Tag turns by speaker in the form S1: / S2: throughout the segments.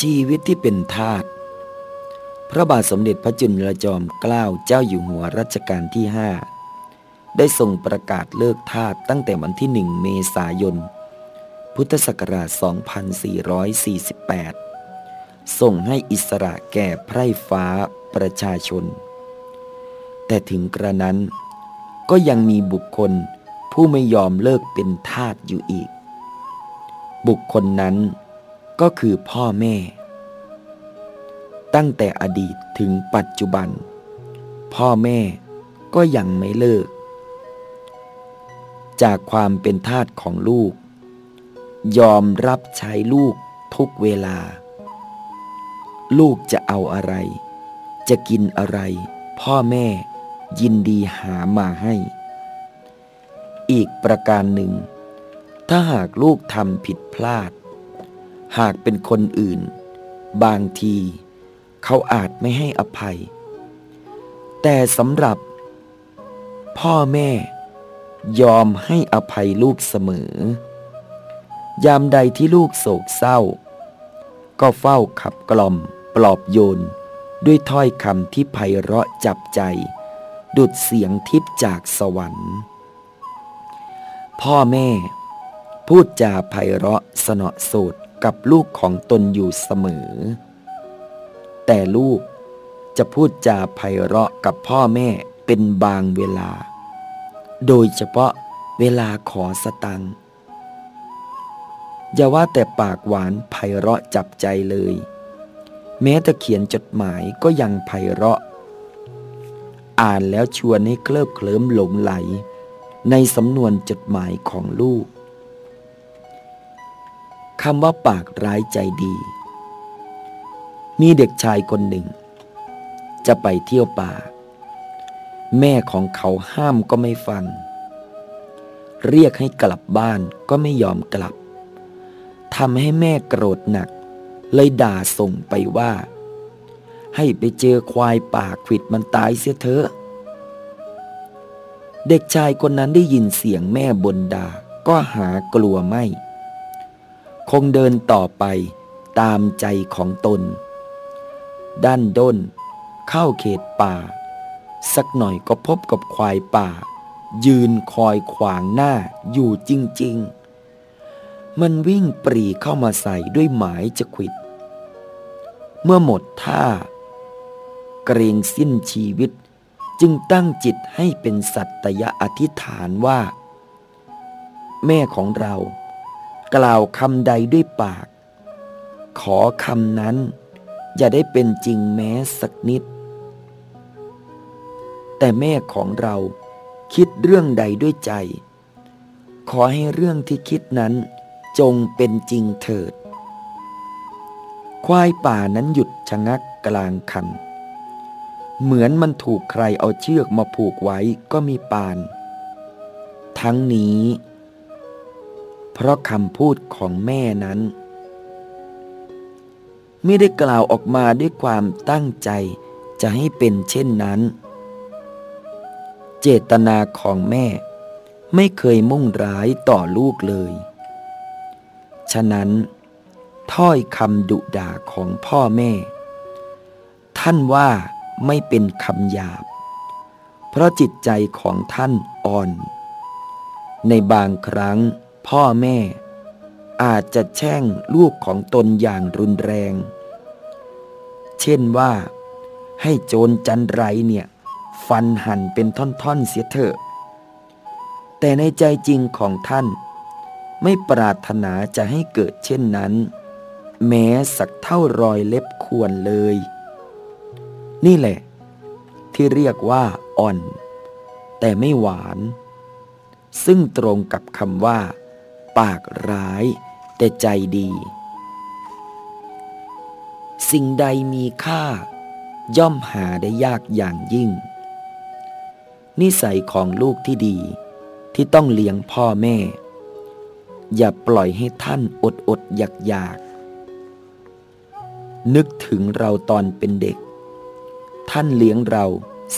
S1: ชีวิตที่เป็นทาสพระบาทสมเด็จพระจุลจอมเกล้าเจ้าอยู่หัวรัชกาลที่ห้าได้ทรงประกาศเลิกทาสตั้งแต่วันที่หนึ่งเมษายน พุทธศักราช 2448 ส่งให้อิสระแก่ไพร่ฟ้าประชาชน แต่ถึงกระนั้นก็ยังมีบุคคลผู้ไม่ยอมเลิกเป็นทาสอยู่อีก บุคคลนั้น ก็คือพ่อแม่ ตั้งแต่อดีตถึงปัจจุบัน พ่อแม่ก็ยังไม่เลิก จากความเป็นทาสของลูก ยอมรับใช้ลูกทุกเวลา ลูกจะเอาอะไร จะกินอะไร พ่อแม่ยินดีหามาให้ อีกประการหนึ่ง ถ้าหากลูกทำผิดพลาด หากเป็นคนอื่น บางที เขาอาจไม่ให้อภัย แต่สำหรับ พ่อแม่ ยอมให้อภัยลูกเสมอ ยามใดที่ลูกโศกเศร้า ก็เฝ้าขับกล่อมปลอบโยน ด้วยถ้อยคำที่ไพเราะจับใจ ดุดเสียงทิพจากสวรรค์ พ่อแม่ พูดจาไพเราะสนอโสด กับลูกของตนอยู่เสมอ แต่ลูกจะพูดจาไพเราะกับพ่อแม่เป็นบางเวลา โดยเฉพาะเวลาขอสตังอย่าว่าแต่ปากหวานไพเราะจับใจเลย แม้แต่เขียนจดหมายก็ยังไพเราะ อ่านแล้วชวนให้เคลิบเคลิ้มหลงไหล ในสำนวนจดหมายของลูก คำว่าปากร้ายใจดี มีเด็กชายคนหนึ่ง จะไปเที่ยวป่า แม่ของเขาห้ามก็ไม่ฟัง เรียกให้กลับบ้านก็ไม่ยอมกลับทำให้แม่โกรธหนัก เลยด่าส่งไปว่า ให้ไปเจอควายป่าขิดมันตายเสียเถอะ เด็กชายคนนั้นได้ยินเสียงแม่บนดาก็หากลัวไม่ คงเดินต่อไปตามใจของตน ด้านด้น เข้าเขตป่า สักหน่อยก็พบกับควายป่า ยืนคอยขวางหน้าอยู่จริง ๆ มันวิ่งปรีเข้ามาใส่ด้วยหมายจะขิด เมื่อหมดท่า เกรงสิ้นชีวิตจึงตั้งจิตให้เป็นสัตยอธิษฐานว่า แม่ของเรา กล่าวคำใดด้วยปาก ขอคำนั้นอย่าได้เป็นจริงแม้สักนิด แต่แม่ของเราคิดเรื่องใดด้วยใจ ขอให้เรื่องที่คิดนั้นจงเป็นจริงเถิด ควายป่านั้นหยุดชะงักกลางคัน เหมือนมันถูกใครเอาเชือกมาผูกไว้ก็มีปาน ทั้งนี้ เพราะคำพูดของแม่นั้น ไม่ได้กล่าวออกมาด้วยความตั้งใจจะให้เป็นเช่นนั้น เจตนาของแม่ ไม่เคยมุ่งร้ายต่อลูกเลย ฉะนั้น ถ้อยคำดุด่าของพ่อแม่ ท่านว่าไม่เป็นคำหยาบ เพราะจิตใจของท่านอ่อน ในบางครั้ง พ่อแม่ อาจจะแช่งลูกของตนอย่างรุนแรง เช่นว่า ให้โจรจันไรเนี่ย ฟันหั่นเป็นท่อนๆเสียเถอะ แต่ในใจจริงของท่าน ไม่ปรารถนาจะให้เกิดเช่นนั้น แม้สักเท่ารอยเล็บควรเลย นี่แหละ ที่เรียกว่าอ่อน แต่ไม่หวานซึ่งตรงกับคำว่า ปากร้าย แต่ใจดี สิ่งใดมีค่า ย่อมหาได้ยากอย่างยิ่ง นิสัยของลูกที่ดีที่ต้องเลี้ยงพ่อแม่ อย่าปล่อยให้ท่านอดอดอยากอยาก นึกถึงเราตอนเป็นเด็ก ท่านเลี้ยงเรา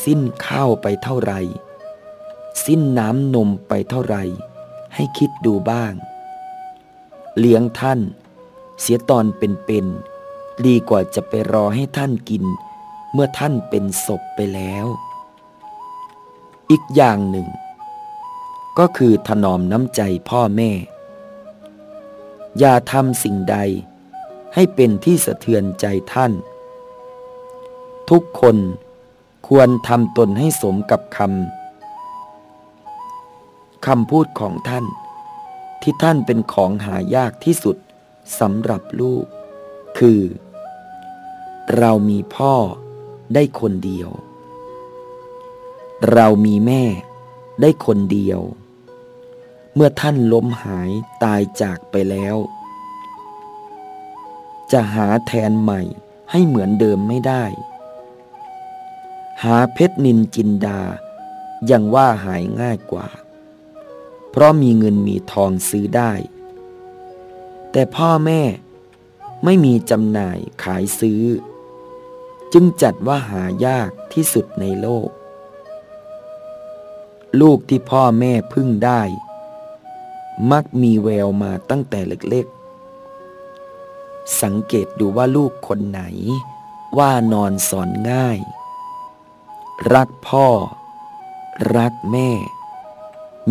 S1: สิ้นข้าวไปเท่าไรสิ้นน้ำนมไปเท่าไร ให้คิดดูบ้าง เลี้ยงท่าน เสียตอนเป็นๆดีกว่าจะไปรอให้ท่านกิน เมื่อท่านเป็นศพไปแล้ว อีกอย่างหนึ่ง ก็คือถนอมน้ำใจพ่อแม่ อย่าทำสิ่งใดให้เป็นที่สะเทือนใจท่าน ทุกคนควรทำตนให้สมกับคำ คำพูดของท่าน ที่ท่านเป็นของหายากที่สุดสำหรับลูก คือ เรามีพ่อได้คนเดียว เรามีแม่ได้คนเดียว เมื่อท่านล้มหายตายจากไปแล้ว จะหาแทนใหม่ให้เหมือนเดิมไม่ได้ หาเพชรนินจินดายังว่าหายง่ายกว่า เพราะมีเงินมีทองซื้อได้ แต่พ่อแม่ไม่มีจำหน่ายขายซื้อ จึงจัดว่าหายากที่สุดในโลก ลูกที่พ่อแม่พึ่งได้ มักมีแววมาตั้งแต่เล็กๆ สังเกตดูว่าลูกคนไหน ว่านอนสอนง่าย รักพ่อ รักแม่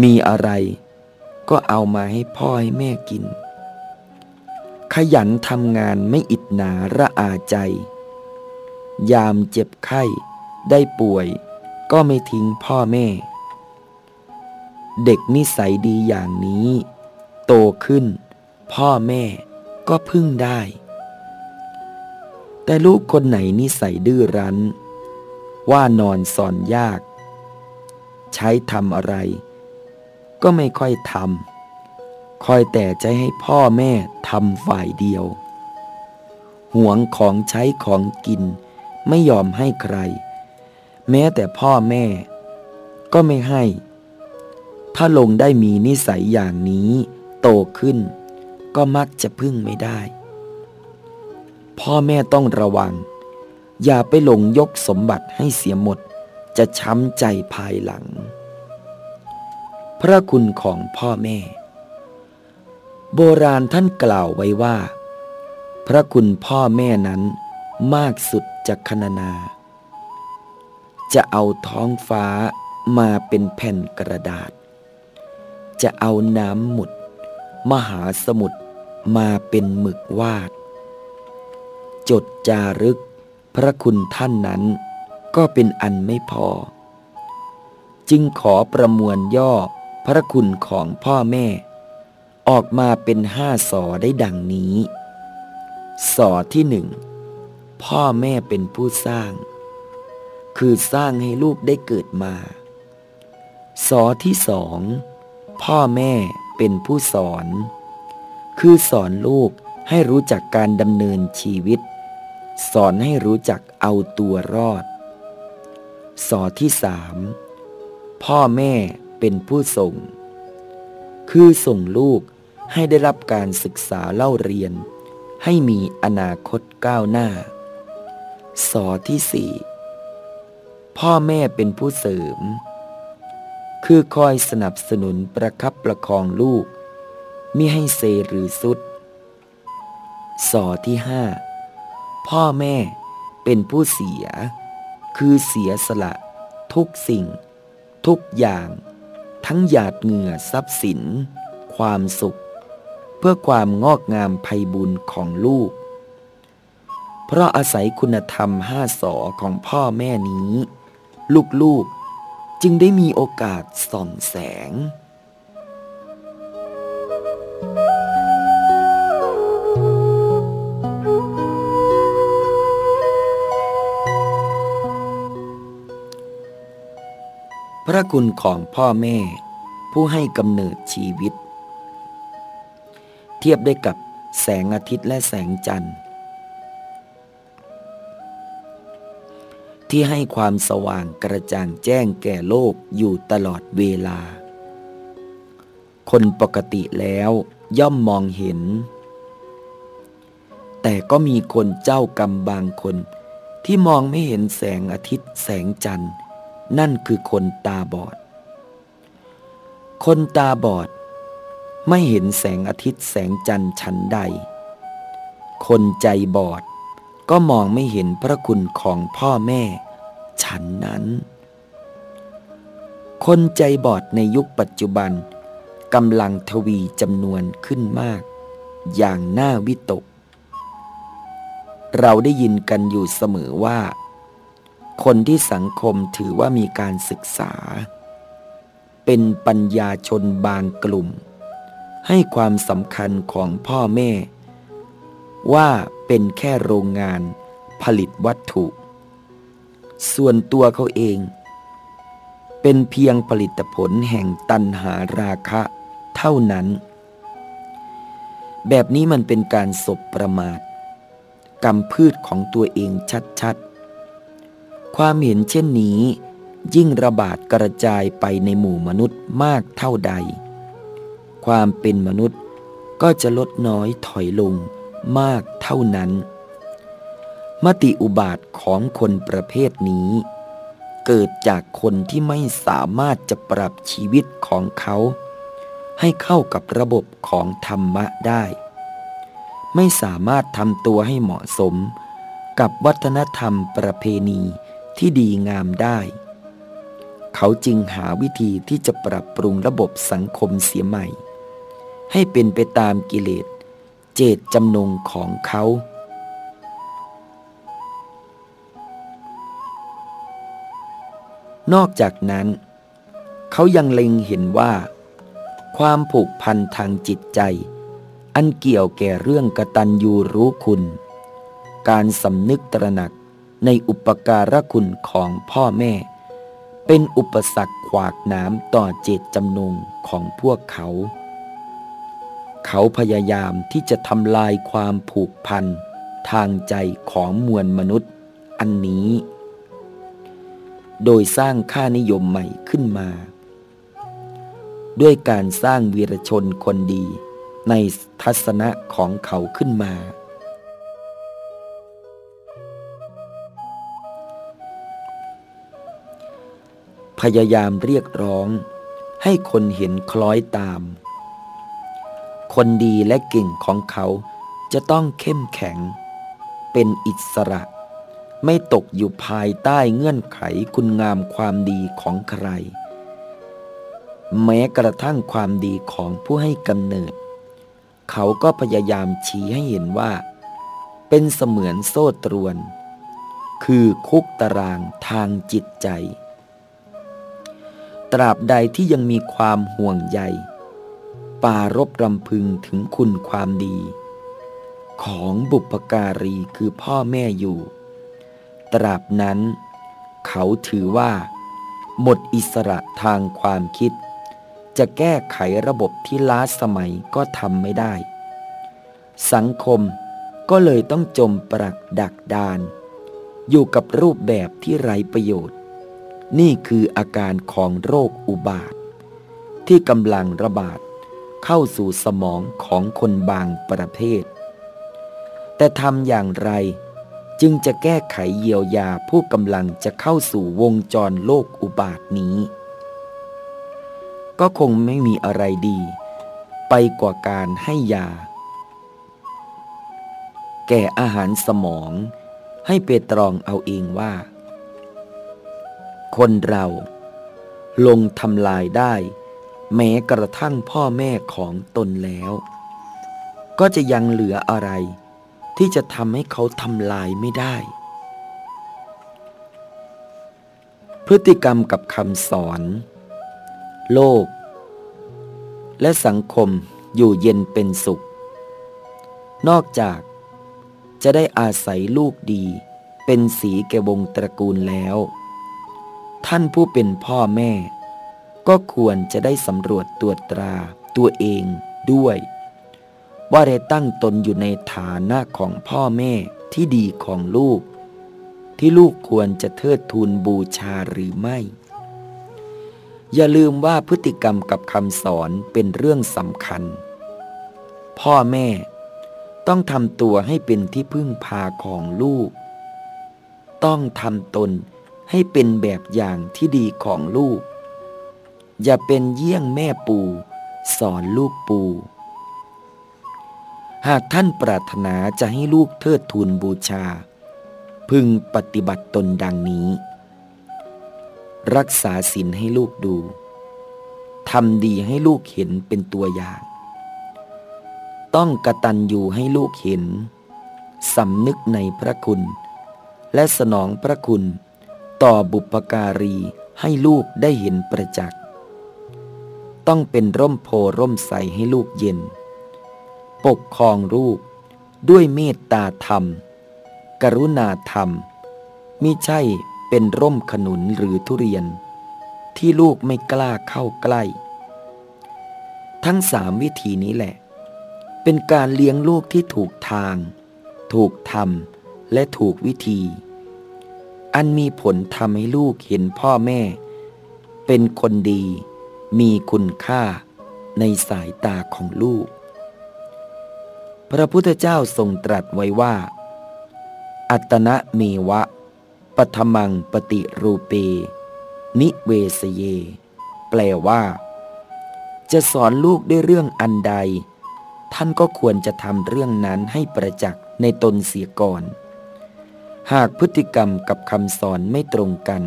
S1: มีอะไร ก็เอามาให้พ่อให้แม่กิน ขยันทำงานไม่อิดหนาระอาใจ ยามเจ็บไข้ได้ป่วย ก็ไม่ทิ้งพ่อแม่ เด็กนิสัยดีอย่างนี้ โตขึ้น พ่อแม่ก็พึ่งได้ แต่ลูกคนไหนนิสัยดื้อรั้น ว่านอนสอนยาก ใช้ทำอะไร ก็ไม่ค่อยทำคอยแต่จะให้พ่อแม่ทำฝ่ายเดียว ห่วงของใช้ของกิน ไม่ยอมให้ใคร แม้แต่พ่อแม่ ก็ไม่ให้ ถ้าลงได้มีนิสัยอย่างนี้ โตขึ้น ก็มักจะพึ่งไม่ได้ พ่อแม่ต้องระวัง อย่าไปหลงยกสมบัติให้เสียหมด จะช้ำใจภายหลัง พระคุณของพ่อแม่ โบราณท่านกล่าวไว้ว่า พระคุณพ่อแม่นั้นมากสุดจากคณนา จะเอาท้องฟ้ามาเป็นแผ่นกระดาษ จะเอาน้ำหมุด มหาสมุทรมาเป็นหมึกวาด จดจารึกพระคุณท่านนั้นก็เป็นอันไม่พอ จึงขอประมวลย่อ พระคุณของพ่อแม่ ออกมาเป็นห้าสอได้ดังนี้ สอที่หนึ่งพ่อแม่เป็นผู้สร้าง คือสร้างให้ลูกได้เกิดมา สอที่สองพ่อแม่เป็นผู้สอน คือสอนลูกให้รู้จักการดำเนินชีวิต สอนให้รู้จักเอาตัวรอด สอที่สามพ่อแม่ เป็นผู้ส่ง คือส่งลูกให้ได้รับการศึกษาเล่าเรียน ให้มีอนาคตก้าวหน้า สอที่สี่พ่อแม่เป็นผู้เสริม คือคอยสนับสนุนประคับประคองลูกมิให้เซหรือสุด สอที่ห้าพ่อแม่เป็นผู้เสีย คือเสียสละ ทุกสิ่ง ทุกอย่าง ทั้งหยาดเหงื่อทรัพย์สิน ความสุข เพื่อความงอกงามไพบุญของลูก เพราะอาศัยคุณธรรมห้าสอของพ่อแม่นี้ ลูกๆจึงได้มีโอกาสส่องแสงพ ระคุณของพ่อแม่ ผู้ให้กำเนิดชีวิต เทียบได้กับแสงอาทิตย์และแสงจันทร์ ที่ให้ความสว่างกระจ่างแจ้งแก่โลกอยู่ตลอดเวลา คนปกติแล้วย่อมมองเห็น แต่ก็มีคนเจ้ากรรมบางคนที่มองไม่เห็นแสงอาทิตย์แสงจันทร์ นั่นคือคนตาบอด คนตาบอด ไม่เห็นแสงอาทิตย์แสงจันทร์ชั้นใด คนใจบอดก็มองไม่เห็นพระคุณของพ่อแม่ ฉันนั้น คนใจบอดในยุคปัจจุบันกำลังทวีจำนวนขึ้นมาก อย่างน่าวิตก เราได้ยินกันอยู่เสมอว่า คนที่สังคมถือว่ามีการศึกษา เป็นปัญญาชนบางกลุ่ม ให้ความสำคัญของพ่อแม่ ว่าเป็นแค่โรงงานผลิตวัตถุ ส่วนตัวเขาเอง เป็นเพียงผลิตผลแห่งตันหาราคะเท่านั้น แบบนี้มันเป็นการสบประมาทกรรมพืชของตัวเองชัดๆ ความเห็นเช่นนี้ ยิ่งระบาดกระจายไปในหมู่มนุษย์มากเท่าใด ความเป็นมนุษย์ก็จะลดน้อยถอยลงมากเท่านั้น มติอุบาทของคนประเภทนี้ เกิดจากคนที่ไม่สามารถจะปรับชีวิตของเขา ให้เข้ากับระบบของธรรมะได้ ไม่สามารถทำตัวให้เหมาะสมกับวัฒนธรรมประเพณี ที่ดีงามได้ เขาจึงหาวิธีที่จะปรับปรุงระบบสังคมเสียใหม่ ให้เป็นไปตามกิเลสเจตจำนงของเขา นอกจากนั้น เขายังเล็งเห็นว่า ความผูกพันทางจิตใจ อันเกี่ยวแก่เรื่องกตัญญูรู้คุณ การสำนึกตระหนัก ในอุปการะคุณของพ่อแม่ เป็นอุปสรรคขวากน้ำต่อเจตจำนงของพวกเขา เขาพยายามที่จะทำลายความผูกพันทางใจของมวลมนุษย์อันนี้ โดยสร้างค่านิยมใหม่ขึ้นมา ด้วยการสร้างวีรชนคนดีในทัศนะของเขาขึ้นมา พยายามเรียกร้อง ให้คนเห็นคล้อยตาม คนดีและเก่งของเขาจะต้องเข้มแข็ง เป็นอิสระ ไม่ตกอยู่ภายใต้เงื่อนไขคุณงามความดีของใคร แม้กระทั่งความดีของผู้ให้กำเนิด เขาก็พยายามชี้ให้เห็นว่า เป็นเสมือนโซ่ตรวน คือคุกตารางทางจิตใจ ตราบใดที่ยังมีความห่วงใย ปารบรำพึงถึงคุณความดี ของบุปการีคือพ่อแม่อยู่ ตราบนั้น เขาถือว่า หมดอิสระทางความคิด จะแก้ไขระบบที่ล้าสมัยก็ทำไม่ได้ สังคมก็เลยต้องจมปรักดักดาน อยู่กับรูปแบบที่ไร้ประโยชน์ นี่คืออาการของโรคอุบาท ที่กำลังระบาดเข้าสู่สมองของคนบางประเภท แต่ทำอย่างไรจึงจะแก้ไขเยียวยาผู้กำลังจะเข้าสู่วงจรโลกอุบาทนี้ ก็คงไม่มีอะไรดี ไปกว่าการให้ยา แก่อาหารสมองให้เปตรองเอาเองว่า คนเรา ลงทำลายได้ แม้กระทั่งพ่อแม่ของตนแล้ว ก็จะยังเหลืออะไร ที่จะทำให้เขาทำลายไม่ได้ พฤติกรรมกับคำสอน โลก และสังคมอยู่เย็นเป็นสุข นอกจากจะได้อาศัยลูกดีเป็นสีแก่วงตระกูลแล้ว ท่านผู้เป็นพ่อแม่ ก็ควรจะได้สำรวจตรวจตราตัวเองด้วย ว่าได้ตั้งตนอยู่ในฐานะของพ่อแม่ที่ดีของลูก ที่ลูกควรจะเทิดทูนบูชาหรือไม่ อย่าลืมว่าพฤติกรรมกับคำสอนเป็นเรื่องสำคัญ พ่อแม่ต้องทำตัวให้เป็นที่พึ่งพาของลูก ต้องทำตน ให้เป็นแบบอย่างที่ดีของลูก อย่าเป็นเยี่ยงแม่ปูสอนลูกปู หากท่านปรารถนาจะให้ลูกเทิดทูนบูชา พึงปฏิบัติตนดังนี้ รักษาศีลให้ลูกดูทำดีให้ลูกเห็นเป็นตัวอย่าง ต้องกระตันอยู่ให้ลูกเห็นสำนึกในพระคุณ และสนองพระคุณ ต่อบุปการีให้ลูกได้เห็นประจักษ์ ต้องเป็นร่มโพร่มใสให้ลูกเย็น ปกครองลูกด้วยเมตตาธรรม กรุณาธรรมมิใช่เป็นร่มขนุนหรือทุเรียน ที่ลูกไม่กล้าเข้าใกล้ ทั้งสามวิธีนี้แหละ เป็นการเลี้ยงลูกที่ถูกทาง ถูกธรรม และถูกวิธี อันมีผลทำให้ลูกเห็นพ่อแม่ เป็นคนดี มีคุณค่าในสายตาของลูก พระพุทธเจ้าทรงตรัสไว้ว่า อัตนะเมวะปฐมังปฏิรูเป นิเวสเย แปลว่า จะสอนลูกด้วยเรื่องอันใด ท่านก็ควรจะทำเรื่องนั้นให้ประจักษ์ในตนเสียก่อน หากพฤติกรรมกับคำสอนไม่ตรงกัน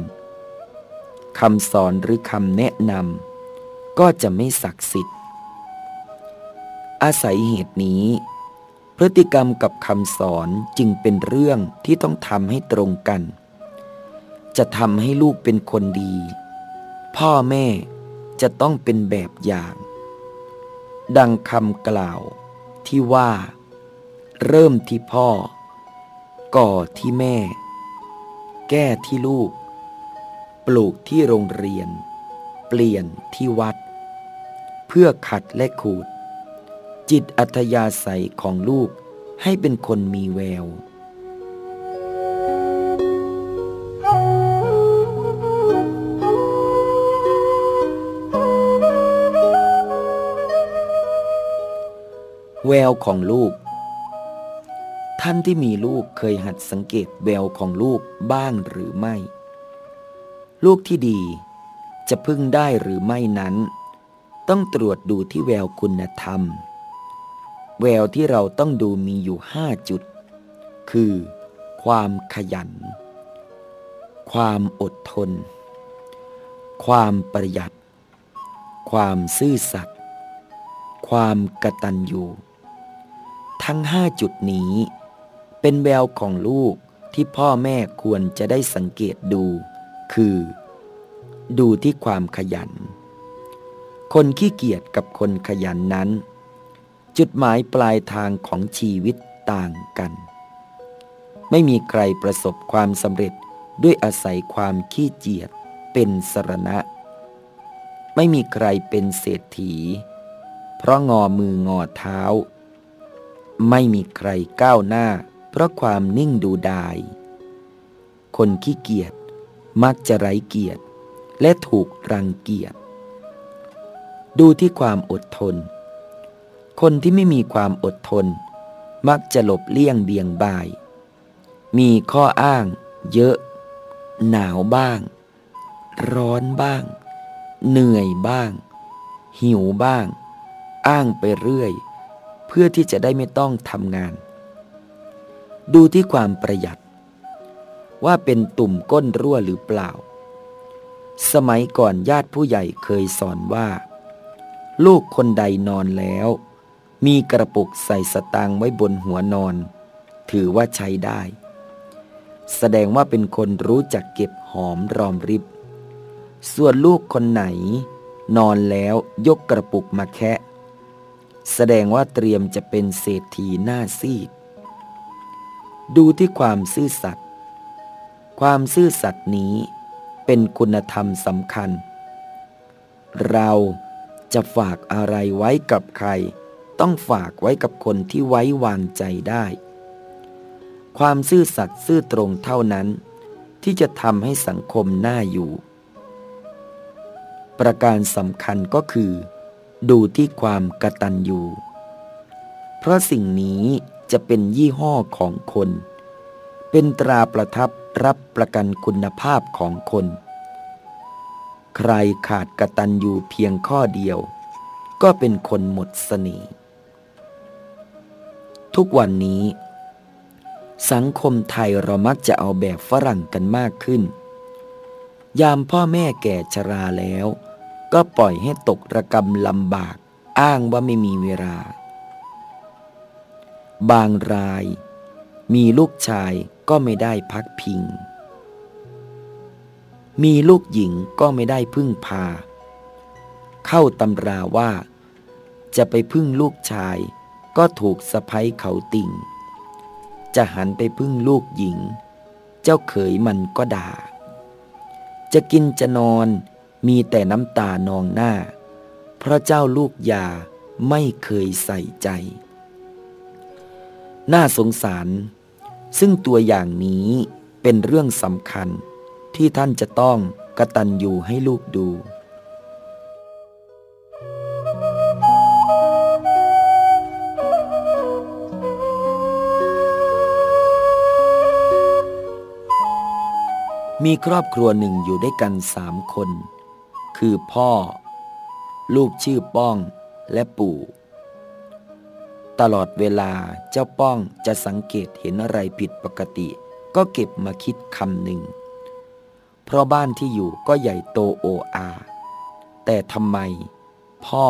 S1: คำสอนหรือคำแนะนำก็จะไม่ศักดิ์สิทธิ์ อาศัยเหตุนี้ พฤติกรรมกับคำสอนจึงเป็นเรื่องที่ต้องทำให้ตรงกัน จะทำให้ลูกเป็นคนดี พ่อแม่จะต้องเป็นแบบอย่าง ดังคำกล่าวที่ว่า เริ่มที่พ่อ ก่อที่แม่ แก้ที่ลูก ปลูกที่โรงเรียน เปลี่ยนที่วัด เพื่อขัดและขูด จิตอัธยาศัยของลูกให้เป็นคนมีแววแววของลูก ท่านที่มีลูกเคยหัดสังเกตแววของลูกบ้างหรือไม่ ลูกที่ดีจะพึ่งได้หรือไม่นั้น ต้องตรวจดูที่แววคุณธรรม แววที่เราต้องดูมีอยู่ห้าจุด คือ ความขยัน ความอดทน ความประหยัด ความซื่อสัตย์ความกตัญญูทั้งห้าจุดนี้ เป็นแววของลูกที่พ่อแม่ควรจะได้สังเกตดู คือ ดูที่ความขยัน คนขี้เกียจกับคนขยันนั้น จุดหมายปลายทางของชีวิตต่างกัน ไม่มีใครประสบความสำเร็จด้วยอาศัยความขี้เกียจเป็นสรณะ ไม่มีใครเป็นเศรษฐี เพราะงอมืองอเท้า ไม่มีใครก้าวหน้า เพราะความนิ่งดูดาย คนขี้เกียจมักจะไร้เกียรติ และถูกรังเกียจ ดูที่ความอดทน คนที่ไม่มีความอดทน มักจะหลบเลี่ยงเบี่ยงบาย มีข้ออ้างเยอะ หนาวบ้าง ร้อนบ้าง เหนื่อยบ้าง หิวบ้าง อ้างไปเรื่อย เพื่อที่จะได้ไม่ต้องทำงาน ดูที่ความประหยัด ว่าเป็นตุ่มก้นรั่วหรือเปล่า สมัยก่อนญาติผู้ใหญ่เคยสอนว่า ลูกคนใดนอนแล้ว มีกระปุกใส่สตางค์ไว้บนหัวนอน ถือว่าใช้ได้ แสดงว่าเป็นคนรู้จักเก็บหอมรอมริบ ส่วนลูกคนไหน นอนแล้วยกกระปุกมาแคะ แสดงว่าเตรียมจะเป็นเศรษฐีหน้าซีด ดูที่ความซื่อสัตย์ความซื่อสัตย์นี้เป็นคุณธรรมสำคัญ เราจะฝากอะไรไว้กับใคร ต้องฝากไว้กับคนที่ไว้วางใจได้ ความซื่อสัตย์ซื่อตรงเท่านั้น ที่จะทำให้สังคมน่าอยู่ ประการสำคัญก็คือ ดูที่ความกระตัญญูเพราะสิ่งนี้ จะเป็นยี่ห้อของคน เป็นตราประทับรับประกันคุณภาพของคน ใครขาดกระตัญญูเพียงข้อเดียว ก็เป็นคนหมดสนิทุกวันนี้ สังคมไทยเรามักจะเอาแบบฝรั่งกันมากขึ้น ยามพ่อแม่แก่ชราแล้ว ก็ปล่อยให้ตกระกรรมลำบากอ้างว่าไม่มีเวลา บางราย มีลูกชายก็ไม่ได้พักพิง มีลูกหญิงก็ไม่ได้พึ่งพา เข้าตำราว่า จะไปพึ่งลูกชายก็ถูกสะพ้ยเขาติ่ง จะหันไปพึ่งลูกหญิง เจ้าเขยมันก็ด่า จะกินจะนอนมีแต่น้ำตานองหน้า เพราะเจ้าลูกยาไม่เคยใส่ใจ น่าสงสาร ซึ่งตัวอย่างนี้เป็นเรื่องสำคัญที่ท่านจะต้องกระตันอยู่ให้ลูกดูมีครอบครัวหนึ่งอยู่ด้วยกันสามคน คือพ่อ ลูกชื่อป้องและปู่ ตลอดเวลาเจ้าป้องจะสังเกตเห็นอะไรผิดปกติ ก็เก็บมาคิดคำหนึ่ง เพราะบ้านที่อยู่ก็ใหญ่โตโออาแต่ทำไม พ่อ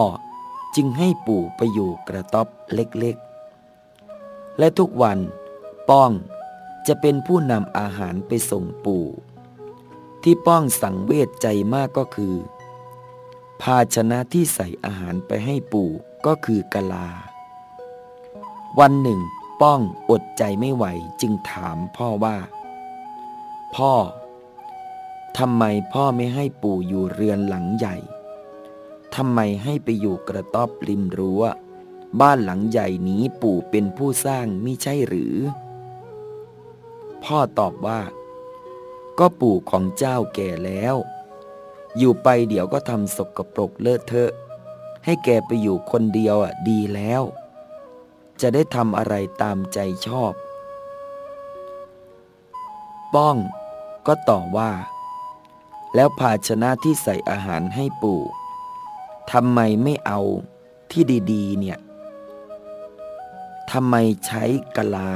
S1: จึงให้ปู่ไปอยู่กระต๊อบเล็กๆ และทุกวันป้องจะเป็นผู้นำอาหารไปส่งปู่ ที่ป้องสังเวชใจมากก็คือ ภาชนะที่ใส่อาหารไปให้ปู่ก็คือกะลา วันหนึ่ง ป้องอดใจไม่ไหวจึงถามพ่อว่า พ่อทำไมพ่อไม่ให้ปู่อยู่เรือนหลังใหญ่ทำไมให้ไปอยู่กระต๊อบริมรั้ว บ้านหลังใหญ่นี้ปู่เป็นผู้สร้างมิใช่หรือ พ่อตอบว่า ก็ปู่ของเจ้าแก่แล้ว อยู่ไปเดี๋ยวก็ทำสกปรกเลอะเทอะ ให้แกไปอยู่คนเดียวอะดีแล้ว จะได้ทำอะไรตามใจชอบ ป้องก็ตอบว่า แล้วภาชนะที่ใส่อาหารให้ปู่ทำไมไม่เอาที่ดี ๆ เนี่ยทำไมใช้กะลา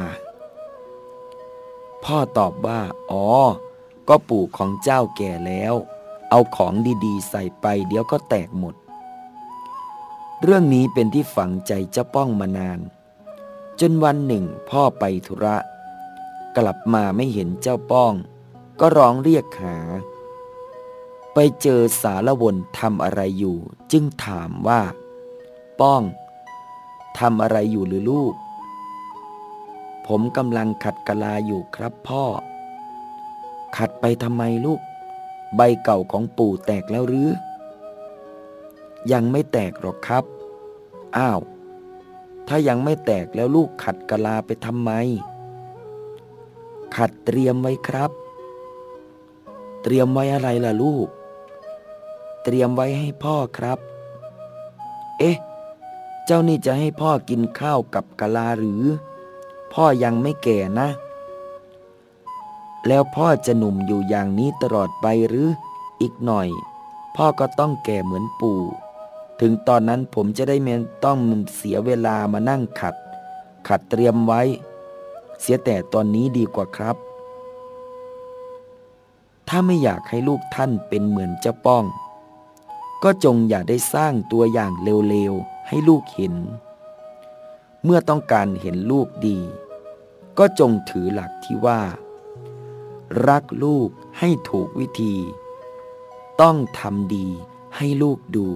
S1: พ่อตอบว่า อ๋อ ก็ปู่ของเจ้าแก่แล้ว เอาของดีๆ ใส่ไปเดี๋ยวก็แตกหมด เรื่องนี้เป็นที่ฝังใจเจ้าป้องมานาน จนวันหนึ่งพ่อไปธุระ กลับมาไม่เห็นเจ้าป้อง ก็ร้องเรียกหา ไปเจอสารวนทำอะไรอยู่ จึงถามว่า ป้องทำอะไรอยู่หรือลูก ผมกำลังขัดกะลาอยู่ครับพ่อ ขัดไปทำไมลูก ใบเก่าของปู่แตกแล้วหรือ ยังไม่แตกหรอกครับ อ้าว ถ้ายังไม่แตกแล้วลูกขัดกะลาไปทำไม ขัดเตรียมไว้ครับ เตรียมไว้อะไรล่ะลูก เตรียมไว้ให้พ่อครับ เอ๊ะ เจ้านี่จะให้พ่อกินข้าวกับกะลาหรือ พ่อยังไม่แก่นะ แล้วพ่อจะหนุ่มอยู่อย่างนี้ตลอดไปหรือ อีกหน่อย พ่อก็ต้องแก่เหมือนปู่ ถึงตอนนั้นผมจะได้ไม่ต้องเสียเวลามานั่งขัด ขัดเตรียมไว้ เสียแต่ตอนนี้ดีกว่าครับ ถ้าไม่อยากให้ลูกท่านเป็นเหมือนเจ้าป้อง ก็จงอย่าได้สร้างตัวอย่างเร็วๆ ให้ลูกเห็น เมื่อต้องการเห็นลูกดี ก็จงถือหลักที่ว่า รักลูกให้ถูกวิธี ต้องทำดีให้ลูกดู